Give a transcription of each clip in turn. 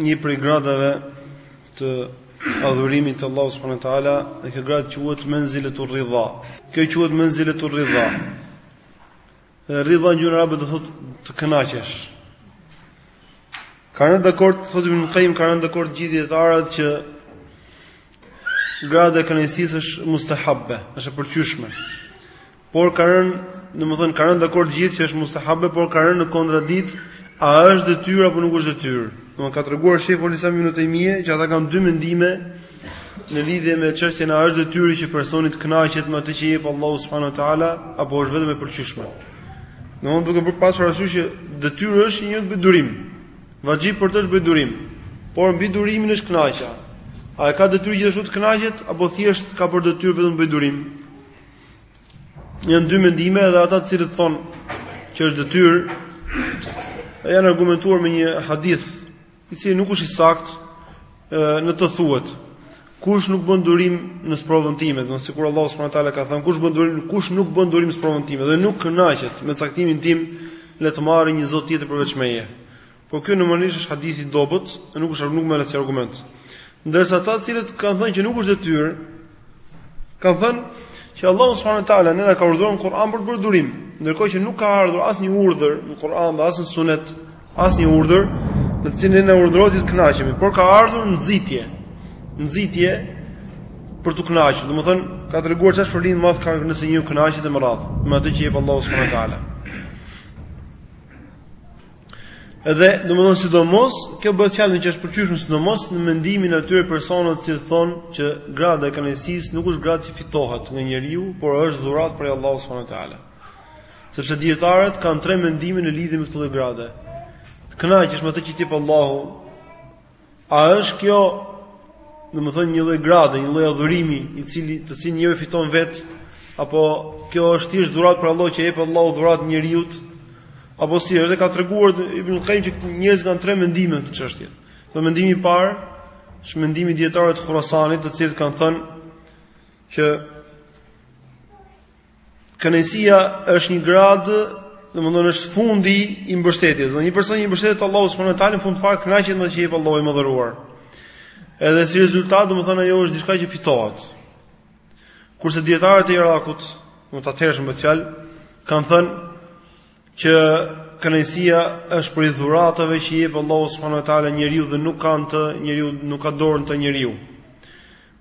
Një prej gradave të adhurimit të Allahut subhanahu wa taala, dhe kjo gradë quhet menziletur ridha. Kjo quhet menziletur ridha. Ridha në gjuhën arabe do thotë të kënaqesh. Kanë rënë dakord, thotë Ibn Qayyim, kanë rënë dakord gjithë dijetarët që grada e kënaqësisë është mustahabbe, është e pëlqyeshme. por kanë rënë, domethënë kanë rënë dakord gjithë që është mustahabbe, por kanë rënë në kontradikt a është detyrë apo nuk është detyrë. Domethënë ka treguar shejhul Islam Ibn Taymije që ata kanë dy mendime në lidhje me çështjen a është detyrë që personi të kënaqet me atë që jep Allahu subhanahu wa taala apo është vetëm e pëlqyeshme. Domethënë duke e pas parasysh që detyrë është të bëjë durim. Vaxhib për të është të bëjë durim. Por mbi durimin është kënaqja. A e ka detyrë gjithashtu të kënaqet apo thjesht ka për detyrë vetëm të bëjë durim? Janë dy mendime edhe ata të cilët thonë që është detyrë janë argumentuar me një hadith i cili nuk është i saktë në të thuhet kush nuk bën durim në sprovën time, domethënë sikur Allahu subhanahu teala ka thënë kush bën durim, kush nuk bën durim në sprovën time dhe nuk kënaqet me caktimin tim, le të marrë një zot tjetër përveç meje. Por ky normalisht është hadith i dobët e nuk është nuk merret si argument. Ndërsa ata të cilët kanë thënë që nuk është detyrë, kanë thënë që Allahu subhanahu wa taala ne na ka urdhëruar në Kur'an për të bërë durim, ndërkohë që nuk ka ardhur asnjë urdhër në Kur'an dhe as në Sunet, asnjë urdhër në të cilin ne urdhërohemi të kënaqemi, por ka ardhur nxitje. Nxitje për t'u kënaqur, domethënë ka treguar çfarë shpërblimi të madh ka nëse njeriu kënaqet me Allahun, me atë që jep Allahu subhanahu wa taala. Edhe, domethënë sidomos, kjo bëhet fjalë në që është e pëlqyeshme sidomos në mendimin e atyre personave të cilët thonë që grada e kënaqësisë nuk është gradë që fitohet nga njeriu, por është dhuratë prej Allahut subhanahu wa taala. Sepse dijetarët kanë tre mendime në lidhje me këtë lloj grade. Të kënaqesh me atë që të jep Allahu A është kjo, domethënë një lloj grade, një lloj adhurimi, i cili të cilin njeriu fiton vet, apo kjo është thjesht dhuratë prej Allahut që ia jep Allahu dhuratë njeriut? Apo si, edhe ka treguar Ibn Qayyim që njerëzit kanë tre mendime në këtë çështje. Domethënë mendimi i parë, është mendimi i dijetarëve të Khurasanit, të cilët kanë thënë që Kënaqësia është një gradë, domethënë është fundi i mbështetjes. Dhe një person që mbështetet te Allahu subhanahu wa taala në fund fare kënaqet me çfarë i jep Allahu i madhëruar. Edhe si rezultat, domethënë ajo është diçka që fitohet. Kurse dijetarët e Irakut, ta zëmë fjala, kanë thënë Që kënaqësia është prej dhuratave që i jep Allahu subhanahu wa taala njeriut dhe nuk kanë të njeriu nuk ka dorë në to njeriu.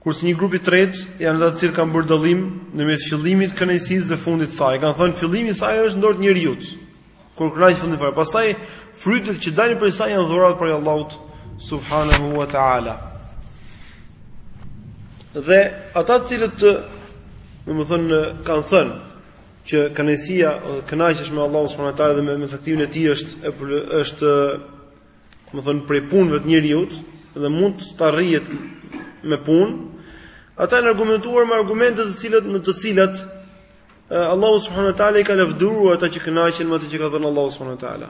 Kurse një grup i tretë janë ata të cilët kanë bërë dallim në mes fillimit të kënaqësisë dhe fundit të saj. Kanë thënë fillimi i saj është në dorë të njeriut. Kur kënaqë fundin fare, pastaj frytet që dalin prej saj janë dhuratë prej Allahut subhanahu wa taala. Dhe ata të cilët, domethënë, kanë thënë që kënaqësia, të kënaqesh me Allahun subhanahu wa taala dhe me caktimin e tij është është domethënë prej punëve të njeriut dhe mund të arrihet me punë. Ata janë argumentuar me argumente të cilat në të cilat Allahu subhanahu wa taala i ka lavdëruar ata që kënaqen me atë që ka dhënë Allahu subhanahu wa taala.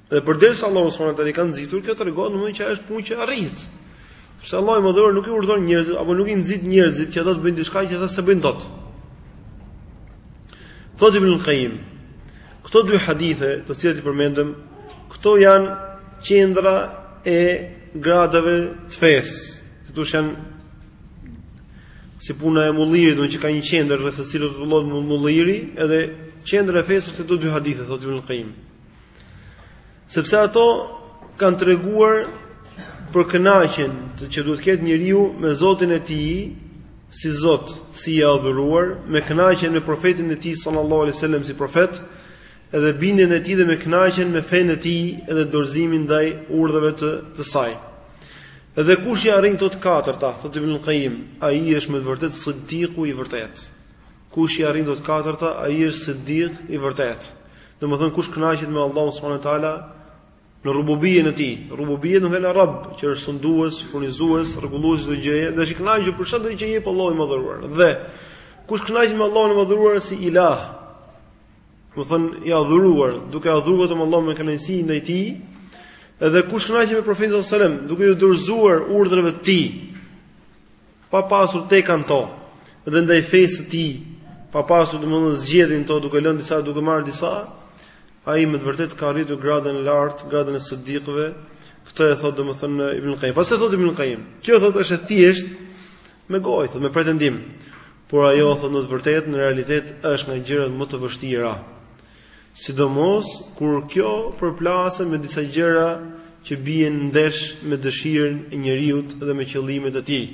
Dhe përderisa Allahu subhanahu wa taala i ka nxitur, kjo tregon domethënë që është punë që arrihet. Sepse Allahu i madhëruar nuk i urdhon njerëzit apo nuk i nxit njerëzit që ata të bëjnë diçka që ata s'e bëjnë dot. Thotë Ibn Qayyim, këto dy hadithe, të cilat i përmendëm, këto janë qendra e gradave të fesë. Këto janë si puna e mullirit, domethënë që ka një qendër rreth të cilës rrotullohet mulliri, edhe qendra e fesë është këto dy hadithe, thotë Ibn Qayyim. Sepse ato kanë treguar për kënaqjen që duhet të ketë njeriu me Zotin e tij, si Zot, si i adhuruar, me kënaqjen me profetin e tij sallallahu alaihi wasallam si profet, edhe bindjen e tij dhe me kënaqjen me fenë e tij edhe dorëzimin ndaj urdhrave të të saj. Edhe kush i arrin këto të katërta, thotë Ibn Qayyim, ai është me vërtet siddiku i vërtetë. Kush i arrin këto të katërta, ai është siddiq i vërtetë. Domethënë kush kënaqet me Allahun subhanahu wa taala në rububien e tij. Rububien që është Rabb, që është sundues, furnizues, rregullues i çdo gjëje, dhe është i kënaqur për çdo gjë që jep Allahu i madhëruar. Dhe kush kënaqet me Allahun e madhëruar si ilah, do të thonë i adhuruar, duke adhuruar vetëm Allahun me kënaqësi ndaj tij, edhe kush kënaqet me profetin sallallahu alajhi wasallam, duke iu dorëzuar urdhrave të tij, pa pasur teka në to dhe ndaj fesë së tij pa pasur domethënë zgjedhje në to duke lënë disa duke marrë disa ai me të vërtetë ka arritur gradën e lartë gradën e sidikëve këtë e thotë domethënë Ibn Qayyim pastaj thotë Ibn Qayyim kjo thotë është e thjeshtë me gojë thotë me pretendim por ajo thotë në të vërtetë në realitet është nga gjërat më të vështira sidomos kur kjo përplaset me disa gjëra që bien ndesh me dëshirën e njeriut dhe me qëllimet e tij.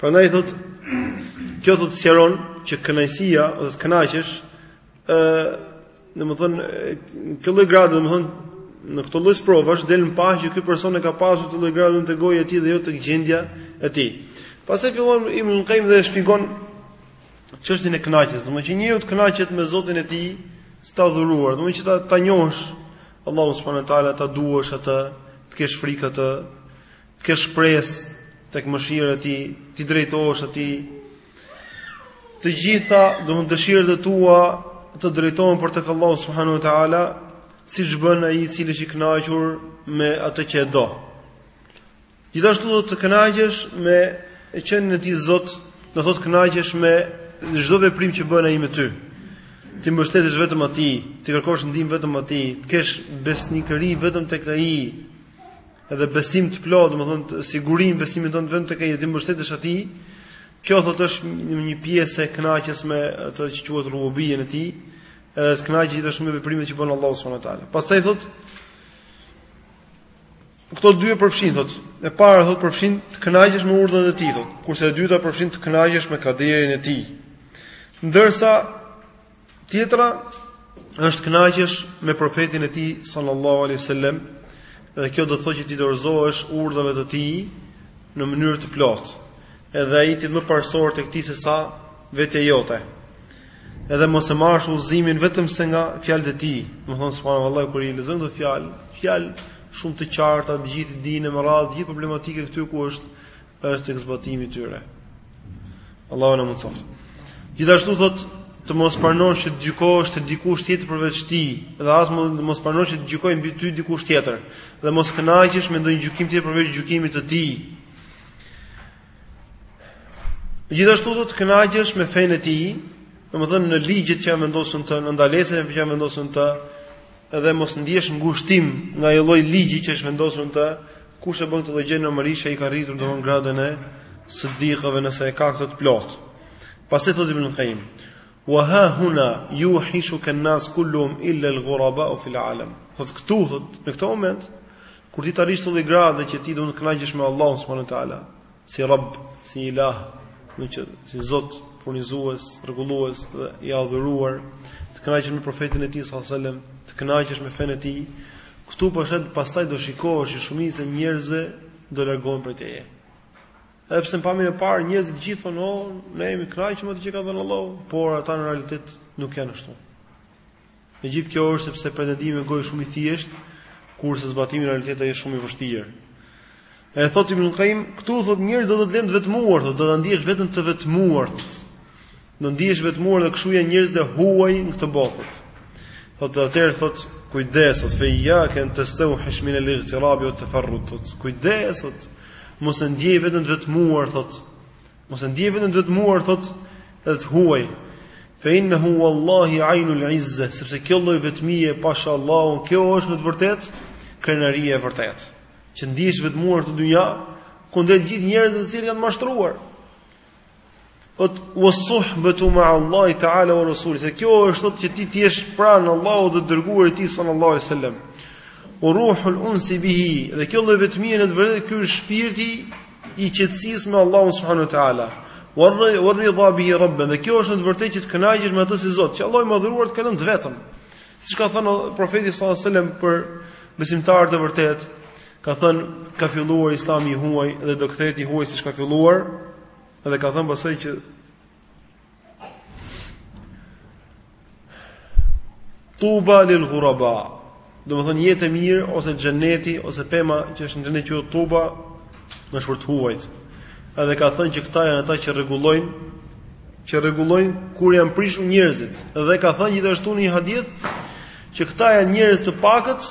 Prandaj thot, kjo thotë sqaron që kënaqësia ose të kënaqesh ë domethënë kjo lloj grade domethënë në këto lloj sprovash del në pah që ky person e ka pasur këtë lloj grade te goja e tij dhe jo te gjendja e tij. Pastaj fillon Ibn Qayyim dhe shpjegon çështjen e kënaqjes, domethënë që njeriu të kënaqet me Zotin e tij, si të adhuruar, domethënë që ta ta njohësh Allahu subhanahu wa taala, ta duash atë, të kesh frikë atë, të kesh shpresë tek mëshira e tij, t'i drejtohesh atij. Të gjitha domethënë dëshirat e tua të drejtohen për tek Allahu subhanahu wa taala, siç bën ai i cili është i kënaqur me atë që e do. Gjithashtu do të kënaqesh me qenien e tij Zot, do thotë kënaqesh me çdo veprim që bën ai me ty. T'i mbështetesh vetëm atij, t'i kërkosh ndihmë vetëm atij, të kesh besnikëri vetëm tek ai. Edhe besim të plotë, domethënë sigurim besimin tonë vetëm tek ai, t'i mbështetesh atij. Kjo thotë është një pjesë e kënaqjes me atë që quhet rububien e tij, edhe të kënaqesh gjithashtu me veprimet që bën Allahu subhanahu wa taala. Pastaj thotë Këto dyja përfshin thot. E para thot përfshin të kënaqesh me urdhrat e tij thot, kurse e dyta përfshin të kënaqesh me kaderin e tij. Ndërsa tjetra është kënaqesh me profetin e tij sallallahu alaihi wasallam dhe kjo do të thotë që t'i dorëzohesh urdhave të tij në mënyrë të plotë. Edhe ai të jetë më parësor tek ti se sa vetja jote. Edhe mos e marrësh udhëzimin vetëm se nga fjalët e tij. Domethënë subhanallahu kur i lexon këto fjalë, fjalë Shumë të qarta, të gjithë i dinë me radhë, gjithë problematika këtu ku është është tek zbatimi i tyre. Allahu musta'an. Gjithashtu thotë të mos pranosh që të gjykohesh te dikush tjetër përveç tij, dhe as mos pranosh që të gjykojë mbi ty dikush tjetër, dhe mos kënaqesh me ndonjë gjykim tjetër përveç gjykimit të tij. Gjithashtu do të kënaqesh me fenë e tij, domethënë në ligjet që janë vendosur në të, në ndalesat që janë vendosur në të, dhe mos ndjesh ngushtim nga ai lloj ligji që është vendosur në të, kush e bën këtë lloj gjë normalisht ai ka arritur domthon gradën e siddiqëve nëse e ka këtë të plot. Pastaj thotë Ibn Qayyim, "Wa ha huna yuhishuka an-nas kulluhum illa al-ghuraba fi al-alam." Thotë këtu thot, në këtë moment kur ti të arrish këtë lloj grade që ti do të kënaqesh me Allahun subhanuhu teala, si Rabb, si Ilah, do të thotë si Zot, furnizues, rregullues dhe i adhuruar, të kënaqesh me profetin e tij sallallahu alajhi wasallam, të kënaqesh me fenë e tij, këtu pastaj pastaj do shikohesh që shumica e njerëzve do largohen prej teje. Edhe pse në pamjen e parë njerëzit të gjithë thonë, "Oh, ne jemi të kënaqur me atë që ka dhënë Allahu", por ata në realitet nuk janë ashtu. E gjithë kjo është sepse pretendimi me gojë është shumë i thjeshtë, kurse zbatimi në realitet ai është shumë i vështirë. E thot Ibn Qayyim, këtu thot njerëzit do të lënë të vetmuar, do ta ndjesh veten të vetmuar. Do ndihesh i vetmuar dhe kështu janë njerëzit e huaj në këtë botë. Thot atëherë thot kujdes, thot fa iyyaka an tastawhish min al-ightirabi wat-tafarrud, thot kujdes, thot mos e ndjej veten të vetmuar, thot Mos e ndiej veten të vetmuar thotë dhe të huaj. Fa innahu wallahi aynul izza, sepse kjo lloj vetmie pasha Allahun, kjo është në të vërtetë krenaria e vërtetë. Që ndihesh i vetmuar te dynja, kundër gjithë njerëzit të cilët janë mashtruar. Thot wasuhbatu ma Allahi ta'ala wa rasulihi. Se kjo është thotë që ti të jesh pranë Allahut dhe dërguarit të tij sallallahu alaihi wasallam. Wa ruhul unsi bihi, dhe kjo lloj vetmie në të vërtetë ky është shpirti i qetësisë me Allahun subhanahu wa taala. Wa ridha bihi rabban. Dhe kjo është në të vërtetë që të kënaqesh me atë si Zot, që Allahu i madhëruar të ka lënë të vetëm. Siç ka thënë profeti sallallahu alajhi wasallam për besimtarët e vërtetë, ka thënë ka filluar Islami i huaj dhe do kthehet i huaj siç ka filluar, dhe ka thënë pasaj që Tuba lil ghuraba. Domethënë jetë e mirë ose xheneti ose pema që është në xhenet që tuba është për të huajt. Edhe ka thënë që këta janë ata që rregullojnë që rregullojnë kur janë prishur njerëzit. Dhe ka thënë gjithashtu në një hadith që këta janë njerëz të pakët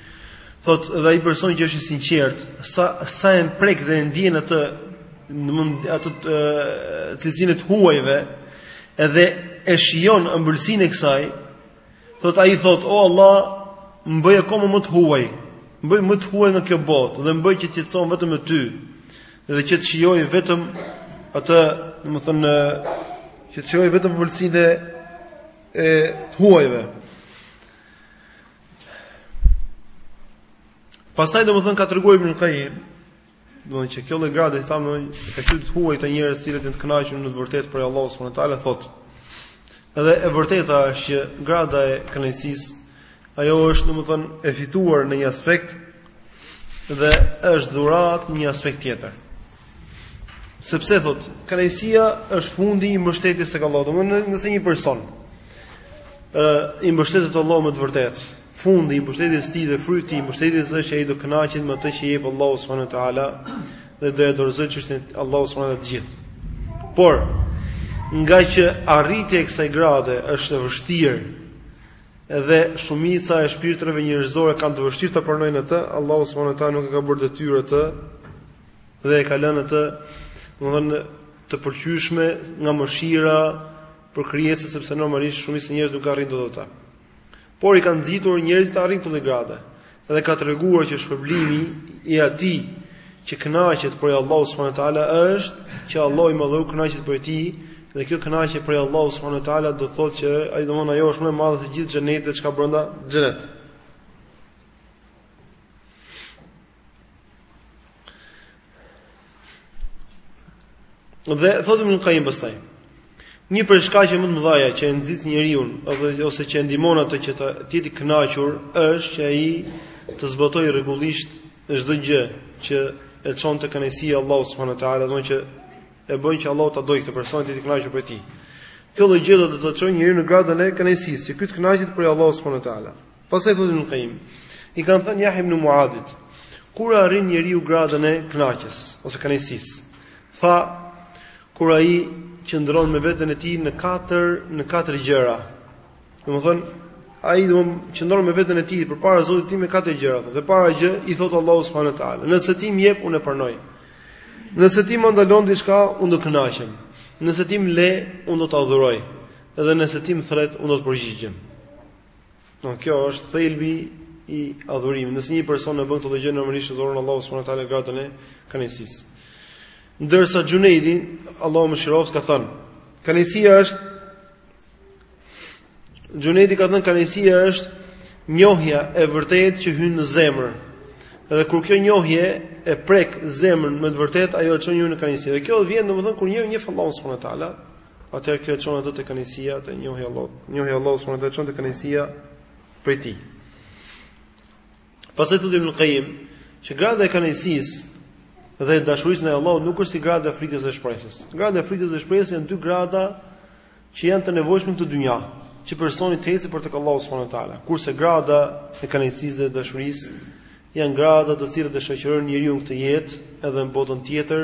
Thot dhe ai person që është i sinqert, sa sa e prek dhe e ndjen atë në mund atë cilësinë e të huajve, edhe e shijon ëmbëlsinë e kësaj, thot ai thot o Allah, më bëj akoma më të huaj, më bëj më të huaj nga kjo botë dhe më bëj që të qetësohem vetëm me ty dhe që të shijoj vetëm atë, domethënë që të shijoj vetëm ëmbëlsinë e të huajve. Pastaj domethënë ka treguar Ibn Qayyim, domethënë që kjo lloj grade i thamë ka qenë të huajt, te njerëz të cilët janë të kënaqur në të vërtetë prej Allahut subhanahu wa taala thotë. Edhe e vërteta është që grada e kënaqësisë ajo është domethënë e fituar në një aspekt dhe është dhuratë në një aspekt tjetër. Sepse thot, kënaqësia është fundi i mbështetjes tek Allahu. Domthonë, nëse një person ë i mbështetet Allahut me të vërtetë, fundi i mbështetjes së tij dhe fryti i mbështetjes së tij është që ai do kënaqet me atë që jep Allahu subhanahu wa taala dhe do e dorëzoj çështjen Allahut subhanahu wa taala të gjithë. Por ngaqë arritja e kësaj grade është e vështirë dhe shumica e shpirtrave njerëzore kanë të vështirë ta pranojnë atë, Allahu subhanahu wa taala nuk e ka bërë detyrë atë dhe e ka lënë atë, domethënë të pëlqyeshme nga mëshira për krijesën sepse normalisht shumica e njerëzve nuk arrin dot atë. Por i ka nxitur njerëzit të arrijnë këtë lloj grade. Dhe ka treguar që shpërblimi i atij që kënaqet prej Allahut subhanahu wa taala është që Allahu i madhëruar kënaqet prej tij dhe kjo kënaqje prej Allahut subhanahu wa taala do thotë që ai domethënë ajo është më e madhe se gjithë xhenetet e çka brenda xhenet. Dhe thotë Ibn Qayyim pastaj. Një prej shkaqeve më të mëdha që e nxit njeriun ose ose që e ndihmon atë që të jetë i kënaqur është që ai të zbatojë rregullisht çdo gjë që e çon te kënaqësia e Allahut subhanahu wa taala, domethënë që e bën që Allahu ta dojë këtë person të jetë i kënaqur prej tij. Kjo lloj gjë do të çojë njeriun në gradën e kënaqësisë, që ky të kënaqet prej Allahut subhanahu wa taala. Pastaj thotë Ibn Qayyim, i kanë thënë Yahya ibn Muadhit, kur arrin njeriu gradën e kënaqjes ose kënaqësisë. Tha, kur ai qëndron me veten e tij në katër në katër gjëra. Domethënë, ai qëndron me veten e tij përpara Zotit të tij me katër gjëra. Dhe para gjë i thotë Allahut subhanahu wa taala, nëse ti më jep unë e pranoj. Nëse ti më ndalon diçka, unë do të kënaqem. Nëse ti më le, unë do të adhuroj. Dhe nëse ti më thret, unë do të përgjigjem. Do kjo është thelbi i adhurimit. Nëse një person e bën këtë gjë normalisht adhuron Allahun subhanahu wa taala në gradën e kënaqësisë. Ndërsa Xhunejdi, Allahu e mëshiroftë, ka thënë, kanësia është Xhunejdi ka thënë kanësia është njohja e vërtetë që hyn në zemër. Dhe kur kjo njohje e prek zemrën me të vërtetë, ajo e çon atë në kënaqësi. Dhe kjo vjen domethënë kur njeh Allahun subhanahu wa taala, Atëherë kjo e çon atë te kënaqësia te njohja e Allahut. Njohja e Allahut subhanahu wa taala çon te kënaqësia prej tij. Pastaj thotë Ibn Qayyim, që grada e kënaqësisë dhe e dashurisë ndaj Allahut nuk është si grada e frikës dhe shpresës. Grada e frikës dhe shpresës janë dy grada që janë të nevojshme në dynja, që personi të ecë për te Allahu subhanahu wa taala. Kurse grada e kënaqësisë dhe dashurisë janë grada të cilat e shoqërojnë njeriun në këtë jetë edhe në botën tjetër,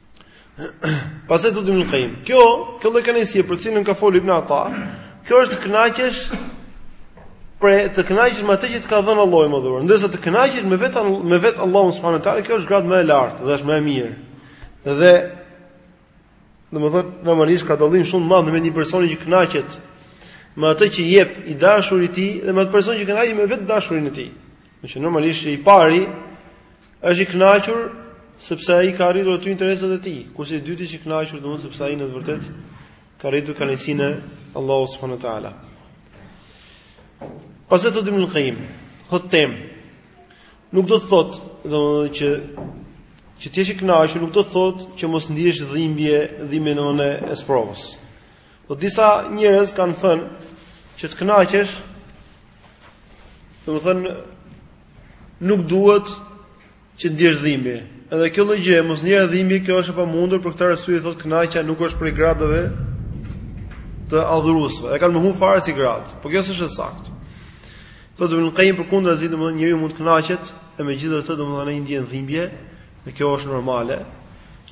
Pastaj thotë Ibn Qayyim, kjo, kjo lloj kënaqësie për cilën ka folë Ibn Ata, kjo është të kënaqesh për të kënaqesh me atë që të ka dhënë Allahu i madhëruar, ndërsa të kënaqesh me vetë me vetë Allahun subhanahu wa taala, kjo është gradë më e lartë dhe është më e mirë. Dhe domethënë normalisht ka dallim shumë të madh me një person që kënaqet me atë që jep i dashuri i tij dhe me atë person që kënaqet me vetë të dashurin e tij. Meqë normalisht i pari është i kënaqur sepse ai ka arritur aty interesat e tij, kurse i dyti është i kënaqur domethënë sepse ai në të vërtetë ka arritur kënaqësinë e Allahut subhanahu wa taala. Pastaj thotë Ibn Qayyim, thotë, nuk do të thotë, domethënë që, që të jesh i kënaqur, nuk do të thotë që mos ndjesh dhimbje, dhimbje në anën e sprovës. Po disa njerëz kanë thënë që të kënaqesh, domethënë nuk duhet që të ndjesh dhimbje. Edhe kjo lloj gjëje, mos ndjerë dhimbje, kjo është e pamundur për këtë arsye thotë kënaqja nuk është prej gradave të adhuruesve. E kanë mohuar fare si grad. Po kjo s'është saktë. Po domethënë kemi përkundrazi, domethënë njeriu mund të kënaqet, e megjithatë domethënë ai ndjen dhimbje, dhe kjo është normale.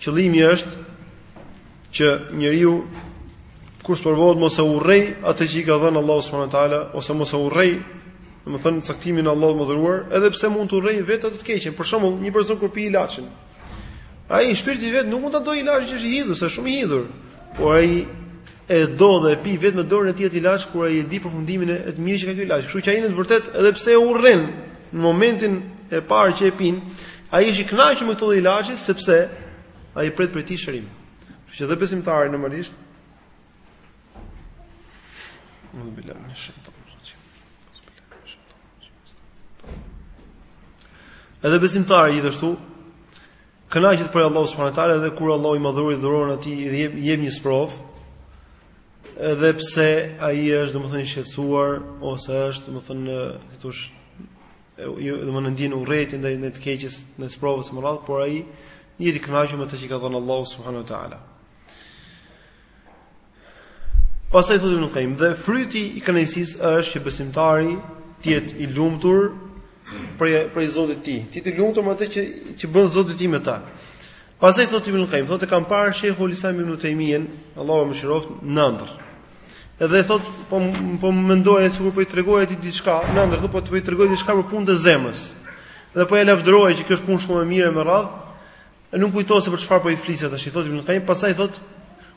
Qëllimi është Që njeriu kur sprovohet mos e urrejë atë që i ka dhënë Allahu subhanahu wa taala ose mos e urrejë, domethënë caktimin e Allahut madhëruar, edhe pse mund të urrejë vetë atë të keqen. Për shembull, një person kur pi ilaçin, ai shpirti i vet nuk mund ta dojë ilaçin që është i hidhur, se është shumë i hidhur, por ai e do dhe e pi vetë me dorën e tij atë ilaç kur ai e di përfundimin e të mirë që ka ky ilaç. Kështu që ai në të vërtetë edhe pse e urren në momentin e parë që e pin, ai është i kënaqur me këtë ilaç sepse Ai pret prej tij shërim. Kështu që dhe besimtari normalisht Në bilan në shëtë Edhe besimtari gjithashtu kënaqet prej Allahu subhanahu wa taala dhe kur Allahu i madhëruar dhuron atij i jep, jep një sprovë edhe pse ai është domethënë i shqetësuar ose është domethënë thosh domethënë ndjen urrejtje ndaj ndaj të keqes, ndaj sprovës me radhë, por ai është i kënaqur me atë që ka dhënë Allahu subhanahu wa taala. Pastaj thotë Ibn Qayyim, dhe fryti i kënaqësisë është që besimtari të jetë i lumtur për për Zotin e tij. Të jetë i lumtur me atë që që bën Zoti i tij me ta. Pastaj thotë Ibn Qayyim, thotë kam parë Sheikhul Islam Ibn Taymiyyah, Allahu e mëshiroftë, në ëndërr. Edhe thot po po mendoja sikur po i tregoja atij diçka, në ëndërr thot po të po i tregoj diçka për punën e zemrës. Dhe po e lavdëroja që kjo është punë shumë e mirë me radhë. E nuk më kujtohet se për çfarë po i flisja tashi, thotë Ibn Qayyim, pastaj thot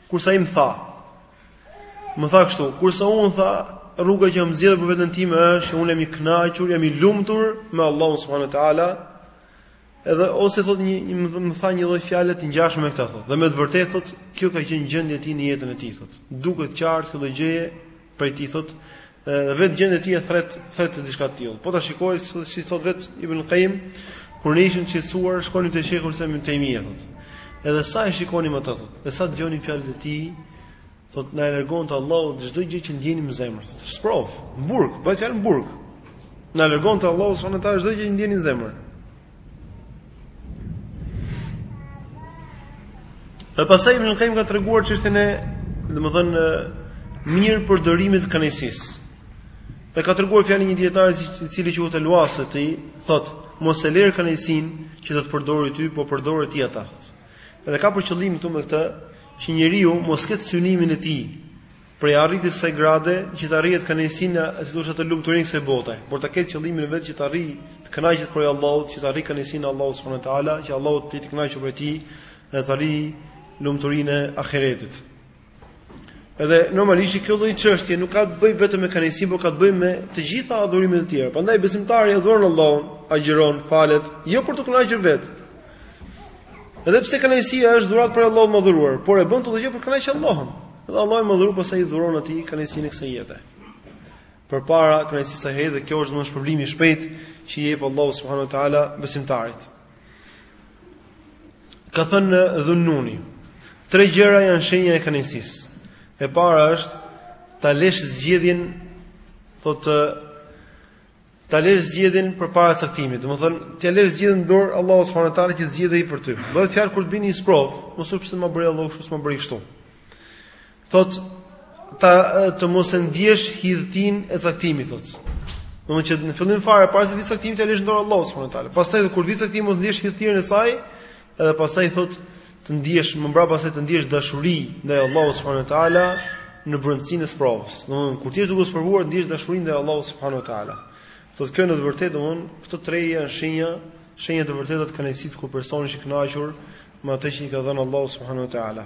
kurse ai më tha. Më tha kështu, kurse un tha rruga që kam zgjedhur për veten time është që un jam i kënaqur, jam i lumtur me Allahun subhanuhu teala. Edhe ose thotë një, një më, më tha një lloj fjale të ngjashme me këtë thotë. Dhe me të vërtetë thotë, kjo ka qenë gjendja e tij në jetën e tij thotë. Duket qartë kjo lloj gjëje prej tij thotë, dhe vetë gjendja e tij e thret thret diçka të tillë. Po ta shikoj si thotë si thotë vet Ibn Qayyim kur ne ishim të shqetësuar, shkonim te Sheikhul Islam Ibn Taymiyah thotë. Edhe sa e shikonim atë thotë, dhe sa dëgjonim fjalët e tij, Thotë na e largonte Allahu çdo gjë që ndjenim në zemër. Sprovë, burg, bëhet fjalë burg. Na e largonte Allahu subhanahu wa taala çdo gjë që ndjenim në zemër. Dhe pasaj Ibn Qayyim ka treguar çështjen e, domethënë, mirëpërdorimit të kënaqësisë. Dhe ka treguar fjalën e një dijetari i cili quhet Al-Wasiti, thotë, mos e lër kënaqësinë që të të përdorë ty, po përdore ti ata. Dhe ka për qëllim këtu me këtë që njeriu mos ketë synimin e tij prej arritjes së kësaj grade që të arrijë kënaqësinë, si të thuash atë lumturinë kësaj bote, por ta ketë qëllimin e vet që të arrijë të kënaqet prej Allahut, që të arrijë kënaqësinë e Allahut subhanahu wa taala, që Allahu të jetë i kënaqur prej tij dhe të arrijë lumturinë e ahiretit. Edhe normalisht kjo lloj çështje nuk ka të bëjë vetëm me kënaqësinë, por ka të bëjë me të gjitha adhurimet e tjera. Prandaj besimtari adhuron Allahun, agjëron, falet, jo për t'u kënaqur vetë. Edhe pse kënaqësia është dhuratë prej Allahut të Madhëruar, por e bën këtë lloj gjëje për të kënaqur Allahun. Dhe Allahu i Madhëruar pastaj i dhuron atij kënaqësinë e kësaj jete. përpara kënaqësisë së ahiretit dhe kjo është domethënë shpërblimi i shpejtë që i jep Allahu subhanahu wa taala besimtarit. Ka thënë Dhunnuni, tre gjëra janë shenja e kënaqësisë. E para është ta lësh zgjedhjen thotë ta lësh zgjedhjen përpara caktimit. Domethënë, ti e lësh zgjedhjen në dorë Allahut subhanahu wa taala që të zgjedhë për ty. Bëhet fjalë kur të bini një sprovë, mos thuj pse më bëri Allahu kështu, s'më bëri kështu. Thot ta të mos e ndjesh hidhtinë e caktimit thot. Domthënë që në fillim fare para se të vijë caktimi ta lësh në dorë Allahut subhanahu wa taala. Pastaj kur vjen caktimi mos ndjesh hidhtinë e saj, edhe pastaj thot të ndjesh më mbrapa se të ndjesh dashuri ndaj Allahut subhanahu wa taala në brendësinë e sprovës. Domthënë kur ti je duke u sprovuar të ndjesh dashuri ndaj Allahut subhanahu wa taala. Thot kjo në të vërtetë domthënë këto tre janë shenja, shenja të vërteta të kënaqësisë kur personi është i kënaqur me atë që i ka dhënë Allahu subhanahu wa taala.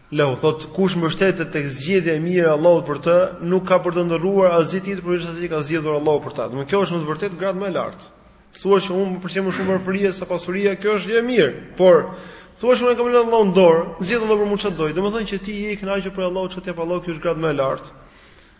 Lëu thotë, kush mbështetet tek zgjedhja e mirë e Allahut për të, nuk ka për të ëndërruar asgjë tjetër përveç asaj që ka zgjedhur Allahu për të. Domthonë kjo është në të vërtetë gradë më e lartë. Të thuash që unë më pëlqen më shumë varfëria se pasuria, kjo është gjë e mirë. Por të thuash që unë e kam lënë Allahut në dorë, të zgjedhë Allahu për mua çfarë të dojë. Domthonë që ti je i kënaqur prej Allahut, çfarë të japë Allahu, kjo është gradë më e lartë.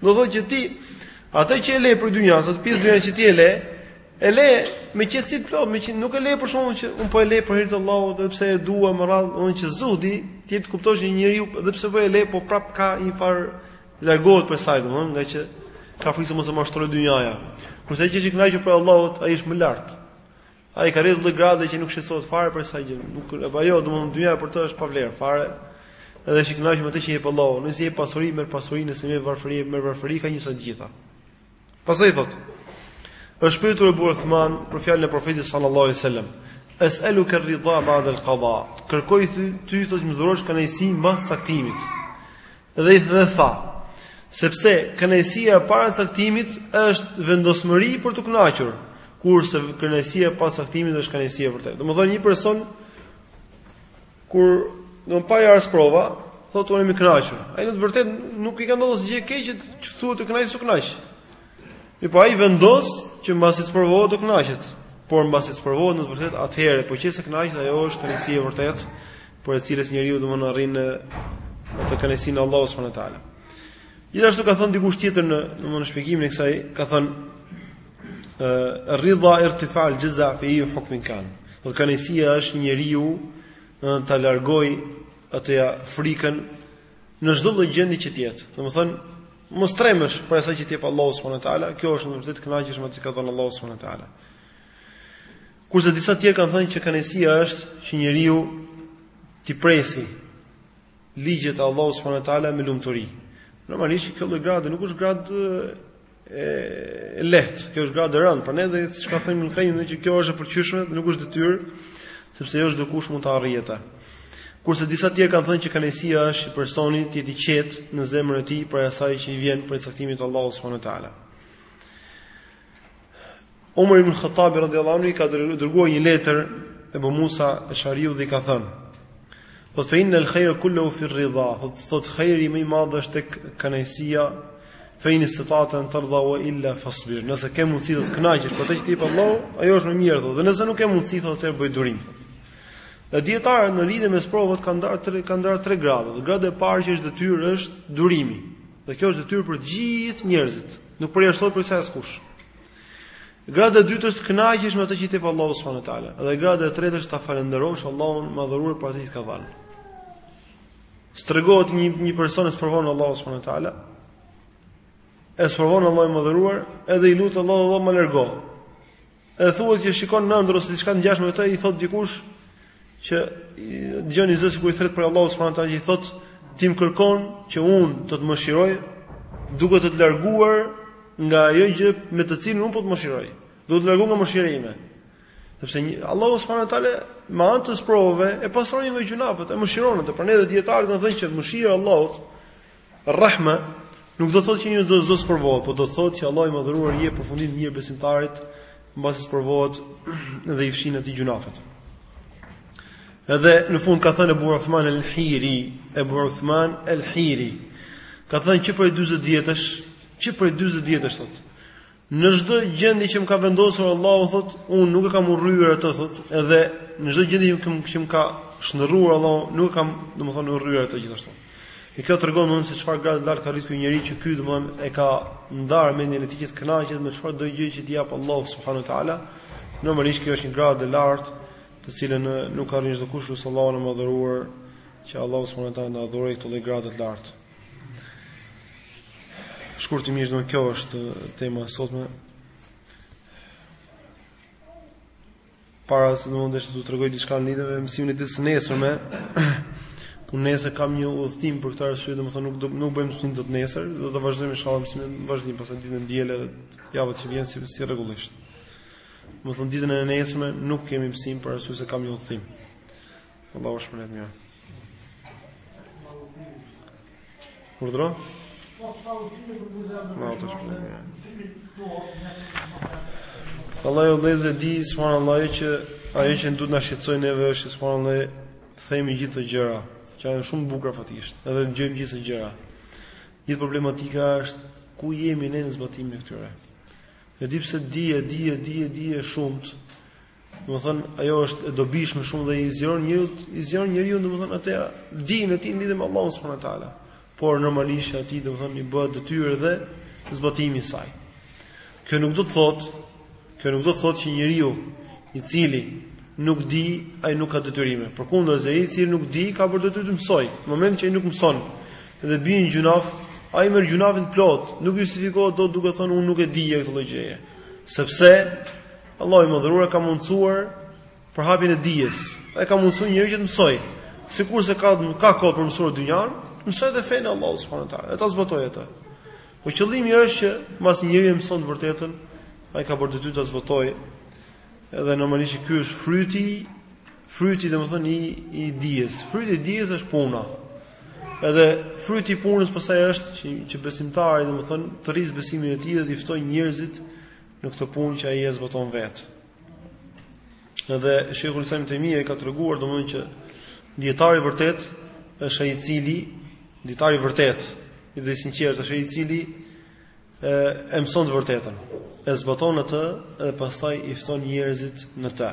Do thotë që ti atë që e le prej dynjasë, atë pjesë dynjasë që ti e le, e le me qetësi të plotë, me që nuk e le për shembull që unë po e le për hir të Allahut, edhe pse e dua me radhë, do që zuhdi të jep të kuptosh që njeriu, edhe pse po e le, po prap ka një farë largohet prej saj, domthonë, nga që ka frikë se mos e mashtrojë dynjaja. Kurse ai që është i kënaqur prej Allahut, ai është më lart. Ai ka arrit atë lloj grade që nuk shqetësohet fare për asgjë. Nuk apo jo, domthonë dynja për të është pa vlerë fare. Edhe është i kënaqur me atë që i jep Allahu. Nëse i jep pasuri, merr pasurinë, nëse i jep varfëri, merr varfëri, ka njësoj të gjitha. Pastaj thot. Është pyetur Abu Uthman për fjalën e Profetit sallallahu alaihi wasallam. Es'aluka ar-ridha ba'da al-qada. Kërkoj ty, ty të më dhurosh kënaqësi mbas caktimit. Dhe i dhe tha, sepse kënaqësia e para caktimit është vendosmëri për t'u kënaqur, kurse kënaqësia e pas caktimit është kënaqësia e vërtetë. Domethënë një person kur domethënë pa i ardh sprova, thotë unë jam i kënaqur. Ai në të vërtetë nuk i ka ndodhur asgjë e keqe që thuhet u kënaq ose s'u kënaq. Mirë, po ai vendos që mbasi të provohet të kënaqet. Por mbasi të provohet në të vërtetë atëherë, po qe se kënaqet ajo është kënaqësi e vërtetë, për e cilës njeriu domon arrin në atë kënaqësinë e Allahut subhanahu wa taala. Gjithashtu ka thënë dikush tjetër në shpjegimin e kësaj, ka thënë: ridha irtifa al jaza fi hukmin kan. Do kënaqësia është njeriu ta largoj atë frikën në çdo lloj gjendje që të jetë. Domethënë Mos tremesh për asaj që të jep Allahu subhanahu wa taala, kjo është në vërtet kënaqësi me atë që ka dhënë Allahu subhanahu wa taala. Kurse disa tjerë kanë thënë që kënaqësia është që njeriu t'i presi ligjet e Allahu subhanahu wa taala me lumturi. Normalisht kjo lloj grade nuk është grad e lehtë, kjo është grad e rëndë, prandaj edhe siç ka thënë Ibn Qayyim që kjo është e pëlqyeshme, nuk është detyrë, sepse jo çdokush mund ta arrijë atë. Kurse disa të tjerë kanë thënë që kënaqësia është që personi të jetë i qetë në zemrën e tij për asaj që i vjen për caktimin e Allahut subhanahu wa taala. Umar ibn Khattab radhiyallahu anhu i ka dërguar një letër te Abu Musa al-Ashariu dhe i ka thënë: "Fa inna al-khaira kullahu fi ridha, po të thotë khairi më i madh është tek kënaqësia, fa in istatata an tarda wa illa fasbir." Nëse ke mundësi të të kënaqesh për atë që të jep Allahu, ajo është më mirë thotë. Dhe nëse nuk ke mundësi thotë, bëj durim thotë. Dhe dietarët në lidhje me sprovat kanë ndarë tre kanë ndarë tre grada. Dhe grada e parë që është detyrë është durimi. Dhe kjo është detyrë për të gjithë njerëzit. Nuk përjashtohet për kësaj askush. Grada e dytë është kënaqesh me atë që të jep Allahu subhanahu wa taala. Dhe grada e tretë është ta falënderosh Allahun e Madhëruar për atë që ka dhënë. Tregohet që një person e sprovon Allahu subhanahu wa taala. E sprovon Allahu i Madhëruar, edhe i lutet Allahut: Allah më largo. Edhe thuhet që shikon në ëndër ose diçka të ngjashme me këtë, i thot dikush që dëgjon një zë sikur i thërret prej Allahut subhanahu taala që i thot ti më kërkon që unë të të mëshiroj duke të, të larguar nga ajo gjë me të cilën unë po të mëshiroj. Do të largoj nga mëshira ime. Sepse Allahu subhanahu wa taala me anë të sprovave e pastron nga gjynahet, e mëshiron atë. Prandaj edhe dietarët kanë thënë që mëshira e Allahut Rrahma nuk do të thotë që njeriu s'do të sprovohet, por do të thotë që Allahu i Madhëruar i jep përfundim të mirë besimtarit mbasi sprovohet dhe i fshin atij gjynahet. Edhe në fund ka thënë Abu Uthman al-Hiri, Abu Uthman al-Hiri ka thënë që prej 40 vjetësh, që prej 40 vjetësh thotë, Në çdo gjendje që më ka vendosur Allahu thot, un nuk e kam urryer atë thot, edhe në çdo gjendje që më që më ka shndërruar Allahu, nuk e kam, domethënë, urryer atë gjithashtu. E kjo tregon domethënë se çfarë gradë të lartë ka arritur ky njeri që ky domethënë e ka ndarë mendjen e tij që të kënaqet me çfarëdo gjë që t'i jap Allahu subhanahu wa taala. Normalisht kjo është një gradë e lartë, të cilën nuk e arrin çdokush, lus Allahun e Madhëruar që Allahu subhanahu wa taala të na dhurojë këtë lloj gradë të lartë. Shkurtimisht domethënë kjo është tema e sotme. Para se domethënë të tregoj diçka në lidhje me mësimin e ditës së nesërme, Unë nesër kam një udhëtim për këtë arsye, domethënë nuk do nuk bëjmë mësim dot nesër, do të vazhdojmë inshallah mësimin në vazhdim pas ditën e diel javës që vjen si rregullisht. Domethënë ditën e nesërme nuk kemi mësim për arsye se kam një udhëtim. Allahu të shpërbleftë mirë. Urdhëro? Allahu të shpërbleftë mirë. Allah jo leze di, subhanallah, ajo që, ajo që duhet të na shqetësojë neve është, subhanallah, i themi gjithë këto gjëra, që janë shumë të bukra faktikisht, edhe dëgjojmë gjithë këto gjëra. Gjithë problematika është ku jemi ne në zbatimin e këtyre. E di pse e di e di e di dije e shumtë, Domethënë ajo është e dobishme shumë dhe i zgjeron njeriut, i zgjeron njeriut domethënë atë dijen e tij në lidhje me Allahun subhanahu wa taala. Por normalisht aty domethënë i bëhet detyrë dhe zbatimi i saj. Kjo nuk do të thotë, kjo nuk do të thotë që njeriu i cili nuk di, ai nuk ka detyrime. Përkundrazi ai i cili nuk di ka për detyrë të mësojë. Në momentin që ai nuk mëson dhe bën gjynah, ai e merr gjynahin plot, nuk justifikohet dot duke thënë unë nuk e di këtë gjë. Sepse Allahu i Madhëruar e ka mundësuar përhapjen e dijes. E ka mundësuar njeriun që të mësojë. Sikurse ka ka kohë për të mësuar dynjanë, të mësojë dhe fenë e Allahut subhanahu wa taala e ta zbatojë atë. Po qëllimi është që mbasi njeriu e mëson të vërtetën, ai ka për detyrë ta zbatojë. Edhe normalisht ky është fryti, fryti domethënë i i dijes. Fryti i dijes është puna. Edhe fryti i punës pastaj është që, që besimtari domethënë të rrisë besimin e tij dhe të ftojë njerëzit në këtë punë që ai e zbaton vetë. Edhe Shejhul Islam ibn Tejmije e ka treguar domethënë që dijetari i vërtetë është ai i cili dijetari i vërtetë dhe i sinqertë është ai i cili e, e mëson të vërtetën, e zbaton atë dhe pastaj i fton njerëzit në të.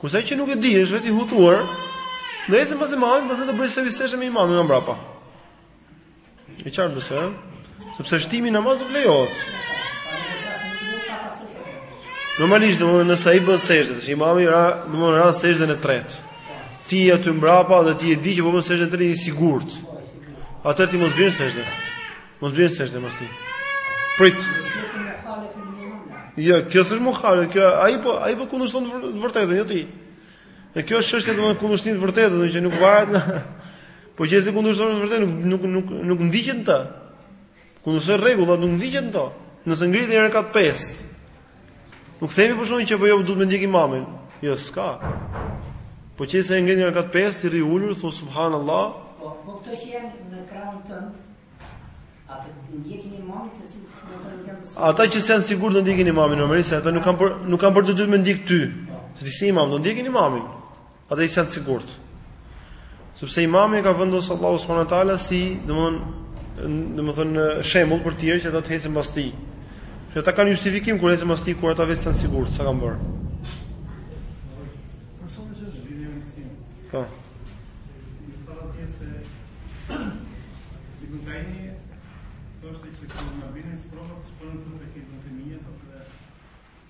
Kurse ai që nuk e di, është vetë i hutuar. Nëse mos e marrin, pastaj do bëjë sehvi sexhde me imamin nga mbrapa. E qartë domethënë, sepse shtimi në namaz nuk lejohet. Normalisht domethënë nëse ai bën sexhde, tash imami ra, domethënë ra në sexhden e tretë. Ti je aty mbrapa dhe ti e di që po bën sexhden e tretë i sigurt. Atëherë ti mos bëj sexhde. Mos bjer në sexhde mos ti. Prit. Jo, kjo s'është muhalefe, kjo ai po ai po kundërshton të vërtetën, jo ti. Dhe kjo është çështje domethënë kundërshtim të vërtetën, domethënë që nuk varet nga Po qe se kundërshton të vërtetën, nuk nuk nuk nuk ndiqet në to. Kundërshton rregullat, nuk ndiqet në to. Nëse ngrihet në rekat të 5, Nuk themi për shkak që po jo duhet me ndjek imamin. Jo, s'ka. Po që se ngrihet në rekat 5 ti rri ulur, thuj subhanallahu. Po, po këto që janë në krahun tënd, ata ndjekin imamin të cilët do të ndihen të sigurt. Ata që janë sigurt do ndjekin imamin, normalisht ata nuk kanë për nuk kanë për detyrë me ndjek ty. Ti si imam do ndjekin imamin. Ata që janë sigurt. Sepse imamin e ka vendosur Allahu subhanahu wa taala si, domthon, domethënë shembull për të tjerë që ata të ecin pas tij. Që ata kanë justifikim kur ecin pas tij kur ata vetë janë sigurt ça kanë bërë. Po.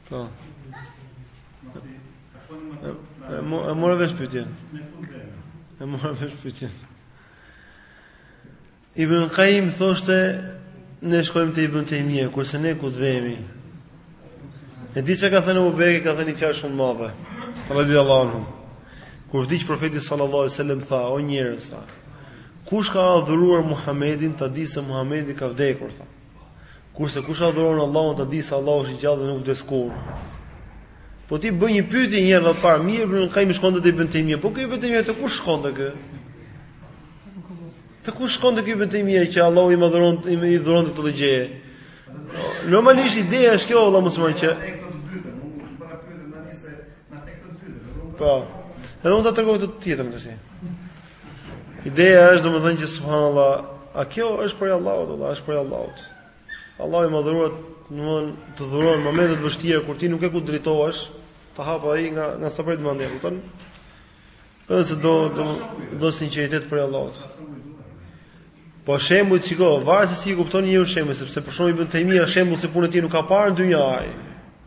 Po. E mora vesh pyetjen. E mora vesh pyetjen. Ibn Qayyim thoshte ne shkojmë te Ibn Taymija kurse ne ku të vemi. E di çka ka thënë Abu Bekri, ka thënë kjo shumë madhe. Radiallahu anhu. Kur vdiq profeti sallallahu alaihi wasallam tha, o njerëz, tha, kush ka adhuruar Muhamedin, ta di se Muhamedi ka vdekur, tha. Kurse kush adhuron Allahun ta di se Allahu është i gjallë dhe nuk vdes kurrë. Po ti bëj një pyetje një herë më parë, mirë Ibn Qayyim shkonte te Ibn Taymija, po ky Ibn Taymija te kush shkonte ky? Te kush shkonte ky Ibn Taymija që Allahu i madhëruar i dhuron këtë gjë. Normalisht ideja është kjo valla mos më që. Po. Edhe unë do të tregoj këtë tjetër mëtej. Ideja është domethënë që subhanallahu, a kjo është prej Allahut, Allah është prej Allahut. Allahu i madhëruar domthon të dhuron momente të vështira kur ti nuk ke ku drejtohesh, të hap ai nga nga s'ta pret mendja, kupton? Edhe se do do do sinqeritet prej Allahut. Po shembull shiko, varet se si e kupton njeriu shembull, sepse për shembull ibn Taymija shembull si punën e tij nuk ka parë në dynja ai.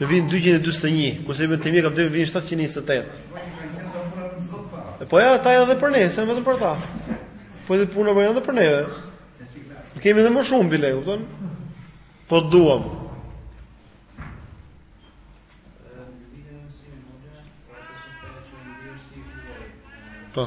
Në vitin 241, kurse Ibn Taymija ka vdekur në vitin 728. Po ja, ata janë edhe për ne, s'janë vetëm për ta. Po edhe puna po janë edhe për ne. Ne kemi edhe më shumë bile, kupton? Po duam. Po.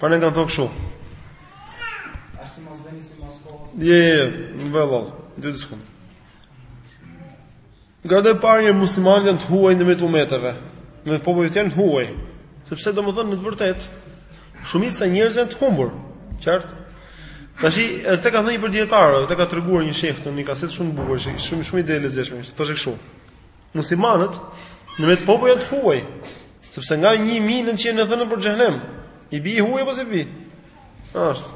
Pra ne kanë thënë kështu. Ashtu si mos vend si mos kohë. Je, je, je, vëlla, dhe të shkumë. Nga e para muslimanët janë të huaj ndërmjet umeteve, ndërmjet popujve janë të huaj, sepse domethënë në të vërtetë, shumica e njerëzve janë të humbur, qartë? Tashi, këtë ka thënë një prej dijetarëve, këtë ka treguar një shejh, te një kaset shumë e bukur, shumë, shumë ide e lezetshme, thoshte kështu. Muslimanët në mes popujve janë të huaj, sepse nga 1900 e thënë për xhehenem, i bi i huaj apo si bi? Është.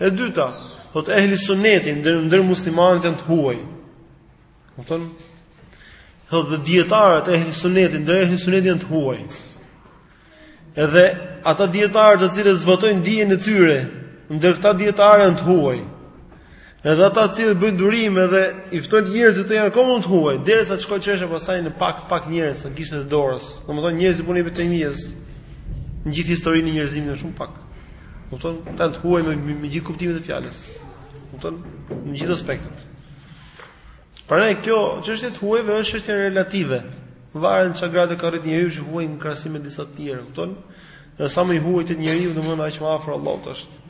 E dyta, thotë ehli sunneti ndër ndër muslimanët janë të huaj. Kupton? Thotë dhe dijetarët e ehli sunneti ndër ehli sunneti janë të huaj. Edhe ata dijetarë të cilët zbatojnë dijen e tyre, ndër këta dijetarë janë të huaj. Edhe ata të cilët bëjnë durim edhe i ftojnë njerëzit ata janë akoma më të huaj, derisa të shkojë çështja pastaj në pak pak njerëz sa gishtat e dorës. Domethënë njerëz si puna e Ibn Tejmijes. Në gjithë historinë e njerëzimit është shumë pak. Kupton? Janë të huaj me, me, me gjithë kuptimin e fjalës. Kupton? Në gjithë aspektet. Prandaj kjo çështja e të huajve është çështje relative. Varet çfarë gradë ka arrit njeriu që huaj në krahasim me disa të tjerë, kupton? Dhe sa më i huaj të jetë njeriu, domthonë aq më afër Allahut është.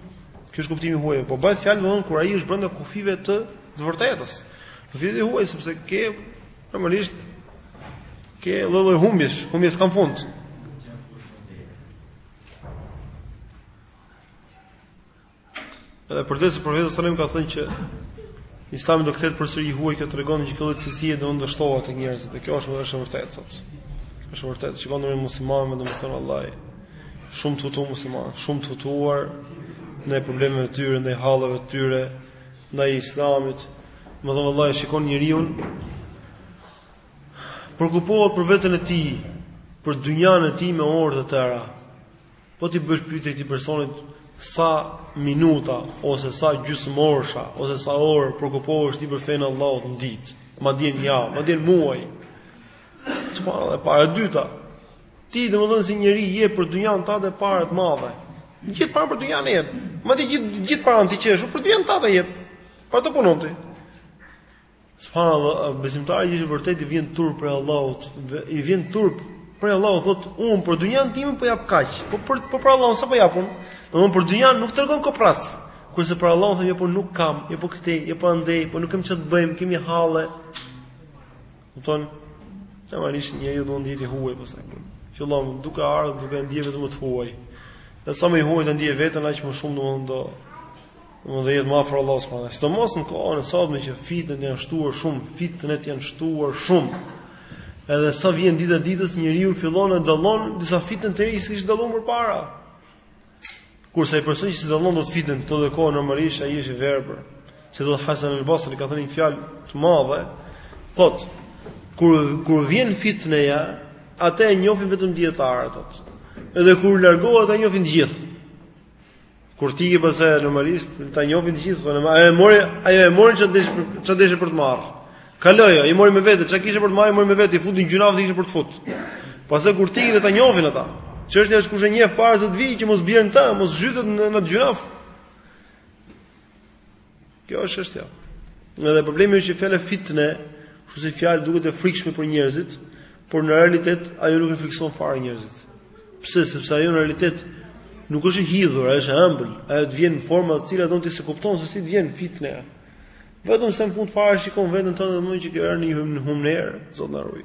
Ky është kuptimi i të huajve. Po bëhet fjalë domthonë kur ai është brenda kufijve të të vërtetës. Vjen i huaj sepse ke normalisht ke lloj humbjesh, humbjet s'kanë fund. Edhe përderisa profeti sallallahu alajhi wasallam ka thënë që Islami do kthehet përsëri i huaj, kjo tregon që kjo cilësi do të shtohet tek njerëzit. Dhe kjo është është e vërtetë sot. Është e vërtetë, shikon ndonjë musliman, domethënë vallahi, shumë të hutuar muslimanët, shumë të hutuar ndaj problemeve të tyre, ndaj halleve të tyre, ndaj Islamit. Domethënë vallahi, shikon njeriu preokupohet për veten e tij, për dynjan e tij me orë të tëra. Po t'i bësh pyetje këtij personit sa minuta ose sa gjysmë orësha ose sa orë preokupohesh ti për fenë e Allahut në ditë, madje në javë, madje në muaj. Subhanallah, e para. E dyta, ti domethënë si njeri jep për dynjan tate para të madhe. Gjithë para për dynjan e jep. Madje gjithë gjithë paranë tu qeshur për dynjan tate jep. Për të punon ti. Subhanallahu besimtari që është vërtet i vjen turp prej Allahut, i vjen turp prej Allahut, thotë, "Un për dynjan time po jap kaq, po për po për Allahun sa po jap un?" Domthon për dynjan nuk tregon koprac. Kurse për Allahun thonë, "Jo, po nuk kam, jo po këtej, jo po andej, po nuk kam çfarë të bëjmë, kemi halle." Domthon, normalisht njeriu do ndihet i huaj pastaj. Fillon duke ardhur, duke ndjerë veten të huaj. Dhe sa më i huaj të ndjejë veten, aq më shumë domthon do Do të jetë më afër Allahut subhana. Sidomos në kohën e sotme që fitnet janë shtuar shumë, fitnet janë shtuar shumë. Edhe sa vjen dita ditës njeriu fillon e dallon disa fitne të reja që s'i dallonte përpara. Kurse ai person që s'i dallon dot fitnet e kohës normalisht, ai është i verbër. Se thotë Hasan el Basriu ka thënë një fjalë të madhe, thotë, kur, kur vjen fitneja, atë e njofin vetëm dijetarët, thotë. Edhe kur largohet e njofin të gjithë. Kur të ikë pastaj normalisht, ta njohin të gjithë, thonë, "Ajo e mori, ajo e mori ça desh, ça desh për të marr." Kaloi, i mori me vete, çka kishte për të marr, mori me vete, i futi në gjynaf kë kishte për të fut. Pastaj kur të ikë dhe ta njohin ata. Çështja është kush e njeh para se të vijë që mos bjerë në të, mos zhytet në në gjynaf. Kjo është çështja. Edhe problemi është që fjala fitne, kështu si fjalë duket e frikshme për njerëzit, por në realitet ajo nuk e frikson fare njerëzit. Pse? Sepse ajo në realitet nuk është e hidhur, ajo është e ëmbël. Ajo të vjen në forma të cilat don ti s'e kupton se si të vjen fitne. Vetëm se në fund fare shikon veten tënde domethënë që ke rënë në humnerë, Zot na ruaj.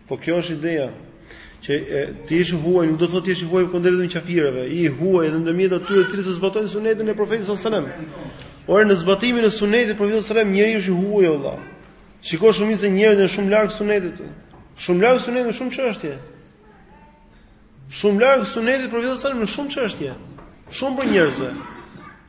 Po kjo është ideja që të jesh i huaj, nuk do të thotë të jesh i huaj kundër vetëm qafirëve, je i huaj edhe ndërmjet atyre të cilët s'e zbatojnë sunetin e profetit sallallahu alajhi wasallam. Ore në zbatimin e sunetit të profetit sallallahu alajhi wasallam njeriu është i huaj vëlla. Shiko shumicën e njerëzve shumë larg sunetit. Shumë larg sunetit në shumë çështje. Shumë larg sunetit profetit sallallahu alajhi wasallam në shumë çështje. Shumë prej njerëzve.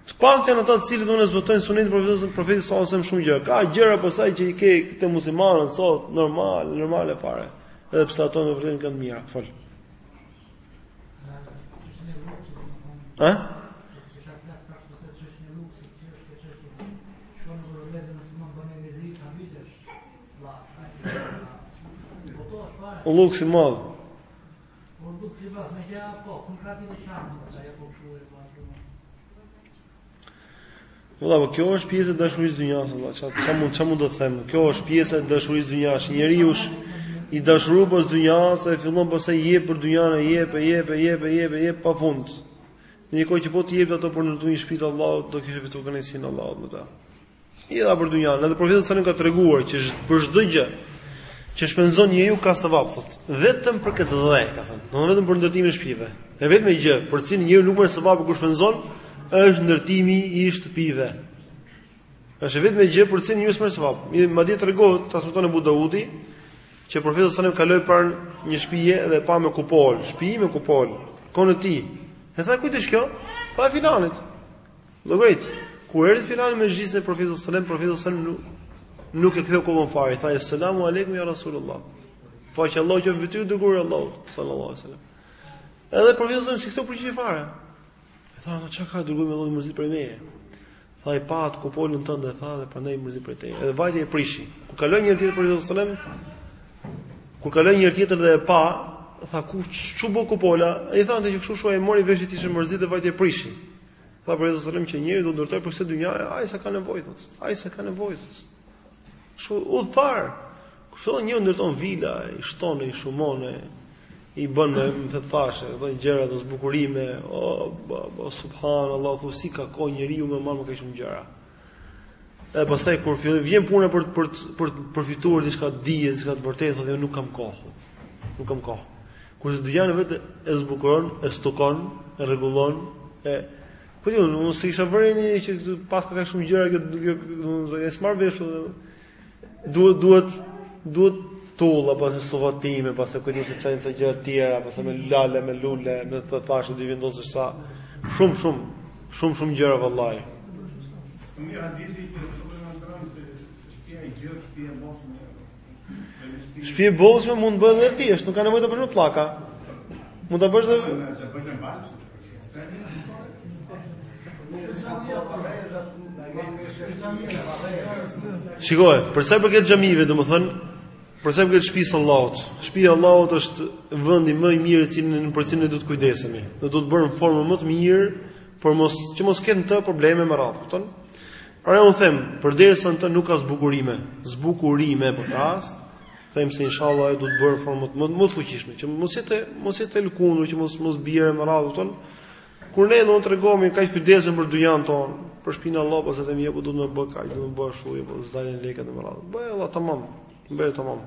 Të paktë janë ata të cilët e zbatojnë sunetin e profetit sallallahu alajhi wasallam shumë gjëra. Ka gjëra pastaj që i ke te muslimanët sot normal, normale fare. Edhe pse ato në vërtetë kanë mira. Fol. Ë? Po luksi i madh. Po luksi i madh, me që e afo, kënë kratit e qanë, më të e po këshuaj, më atë më. Vëlla, po kjo është pjesë e dashurisë dynjas, vëlla. Ça ça mund ça mund të them? Kjo është pjesë e dashurisë së dynjas. Njeriu është i dashuruar pas dynjas, ai fillon pastaj jep për dynjan, e jep, e jep, e jep, e jep, e jep pa fund. Në një kohë që po t'i jepte ato për ndërtimin e shtëpive të Allahut, do kishte fitu kënaqësinë e Allahut me ta. I dha për dynjan, edhe profeti sallallahu alajhi wasallam ka treguar që për çdo gjë që shpenzon njeriu ka sevap sot. Vetëm për këtë dhe, ka thënë. Domethënë vetëm për ndërtimin e shtëpive. E vetme gjë për të cilën njeriu nuk merr sevap kur shpenzon është ndërtimi i shtëpive. Është e vetme gjë për të cilën njeriu s'merr sevap. Madje tregohet transmeton Abu Daudi që profeti sallallahu alajhi wasallam kaloi pranë një shtëpie dhe pa me kupol, shtëpi me kupol, kohën e tij. E tha kujt është kjo? Tha filanit. Llogarit, kur erdhi filani në mexhlisin e Profetit sallallahu alajhi wasallam, Profeti sallallahu alajhi wasallam nuk e ktheu kokën fare, i tha selam aleikum ya rasulullah. Paqja e Allahut qoftë mbi ty i dërguar i Allahut sallallahu alaihi wasallam. Edhe profeti sallallahu alajhi wasallam s'i ktheu përgjigje fare. E tha, "Po çka ka i dërguari i Allahut mërzit prej meje?" Tha i pa atë kupolën tënde, tha dhe prandaj mërzit prej teje. Edhe vajti e prishi. Kur kaloi një tjetër profeti sallallahu alajhi wasallam, kur kaloi një tjetër dhe e pa, tha ku ç'u bë kupola? I thanë se kështu shuaj mori vesh ti ishe mërzit dhe vajti e prishi. Tha Profeti alejhi selam që njeriu do ndërtoj për këtë dynja, aq sa ka nevojë thotë. Aq sa ka nevojë thotë. Si udhtar. Kurse një ndërton vila, i shton, i shumon, i bën me siç të thashë, do gjëra do zbukurime. O, oh, oh, oh, subhanallah, thu si ka kohë njeriu me u marr me kaq shumë gjëra. E pastaj kur fillon vjen puna për për për të përfituar diçka dije, diçka të vërtetë, thotë jo nuk kam kohë. Nuk kam kohë. Kur dëgjon vetë e zbukuron, e stukon, e rregullon, e po ju jo, unë s'e kisha vënë re që paska kaq shumë gjëra që domethënë s'e marr vesh. Duhet duhet duhet tulla pastaj suvatime, pas ku dihet se çajnë të gjëra të tjera, pas me lale me lule, me të thashë dy vendosë sa shumë shumë shumë shumë gjëra vallahi. Një hadithi që Shpi e fortë mund të bëhet edhe thjesht, nuk ka nevojë të bësh me pllaka. Mund ta bësh edhe Shikoj, për sa i përket xhamive, domethënë, për sa i përket shtëpisë së Allahut, shtëpia e Allahut është vendi më i mirë që ne për të cilin do të kujdesemi. Dhe duhet të bëhet në formën më të mirë, por mos që mos kenë të probleme me radhë, kupton? Pra unë them, përderisa të nuk ka zbukurime, zbukurime për po flas, them se inshallah ajo duhet të bëhet në formë më më të fuqishme, që mos jetë mos jetë lkundur, që mos mos bjerë me radhë kupton. Kur ne duhet të tregojmë kaq kujdes për dynjan ton, për shpinën e Allahut pse themi jo po duhet me bë kaq, duhet me bë se jo, po s'dalin lekët me radhë. Bëj vëlla tamam. Bëj tamam.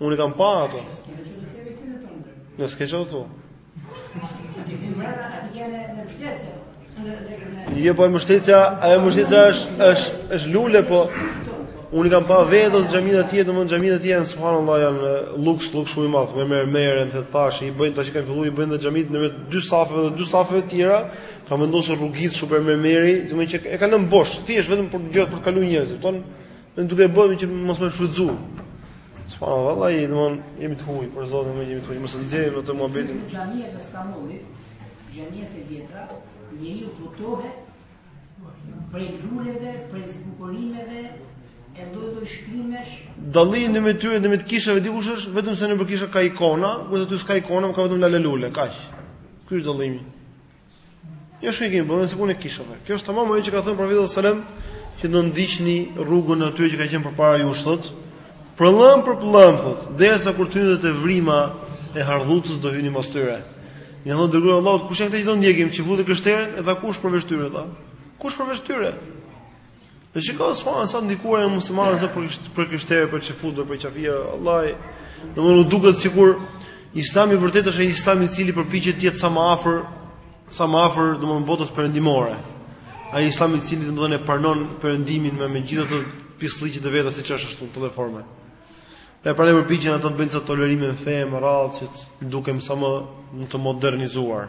Unë kam pa ato. Në s'ke qëtë tu? Jo, po e mestxhidi, mestxhidi është, është, është lule, po unë kam pa vetë në xhaminë atje, domethënë në xhaminë atje, subhanallah janë luks, luks shumë i madh, me mermer, siç të thashë, i bëjnë, tash kanë fillu, i bëjnë dhe xhamitë në mes dy safeve dhe dy safeve tjera, ka vendosur rrugicë super mermeri, domethënë që e kanë lënë bosh, thjesht vetëm për gjë për të kaluar njerëzit, kupton Ne duke e bërë që mos me shfrytëzu. Çfarë oh, vallai, domthon jemi të huaj për Zotin, ne jemi të huaj, mos e nxjerrim atë muhabetin. Xhamia e Stambollit, xhamia e vjetra, njeriu hutohet prej luleve, prej zbukurimeve, e lloj lloj shkrimesh. Dallimi në mes tyre dhe mes kishave tekush është vetëm se nëpër kisha ka ikona, kurse aty s'ka ikona, ka vetëm lale lule, kaq. Ky është dallimi. Jo ç'kemi, po ne si puna e kishave. Kjo është tamam ajo që ka thënë profeti sallallahu alajhi wasallam, që do ndiqni rrugën e atyre që ka qenë përpara jush thotë. Pëllëmbë për pëllëmbë thot, derisa kur të hyjnë te vrima e hardhucës do hyni mas tyre. I thanë i dërguar i Allahut, kush janë këta që do ndjekim, çifutët e krishterët, e tha kush përveç tyre tha. Kush përveç tyre? Dhe shiko Osman sa të ndikuar janë muslimanët sa për për krishterë, për çifutër, për qafira, Allah. Domthonë u duket sikur Islami vërtet është ai Islam i cili përpiqet të jetë sa më afër, sa më afër domthonë botës perëndimore. Ai Islam i cili domthonë e pranon perëndimin me gjithë ato pisllëqet e veta siç është ashtu në forma. Dhe pra ne përpiqen ata të bëjnë sa tolerime në fe, me radhë që të duken sa më të modernizuar.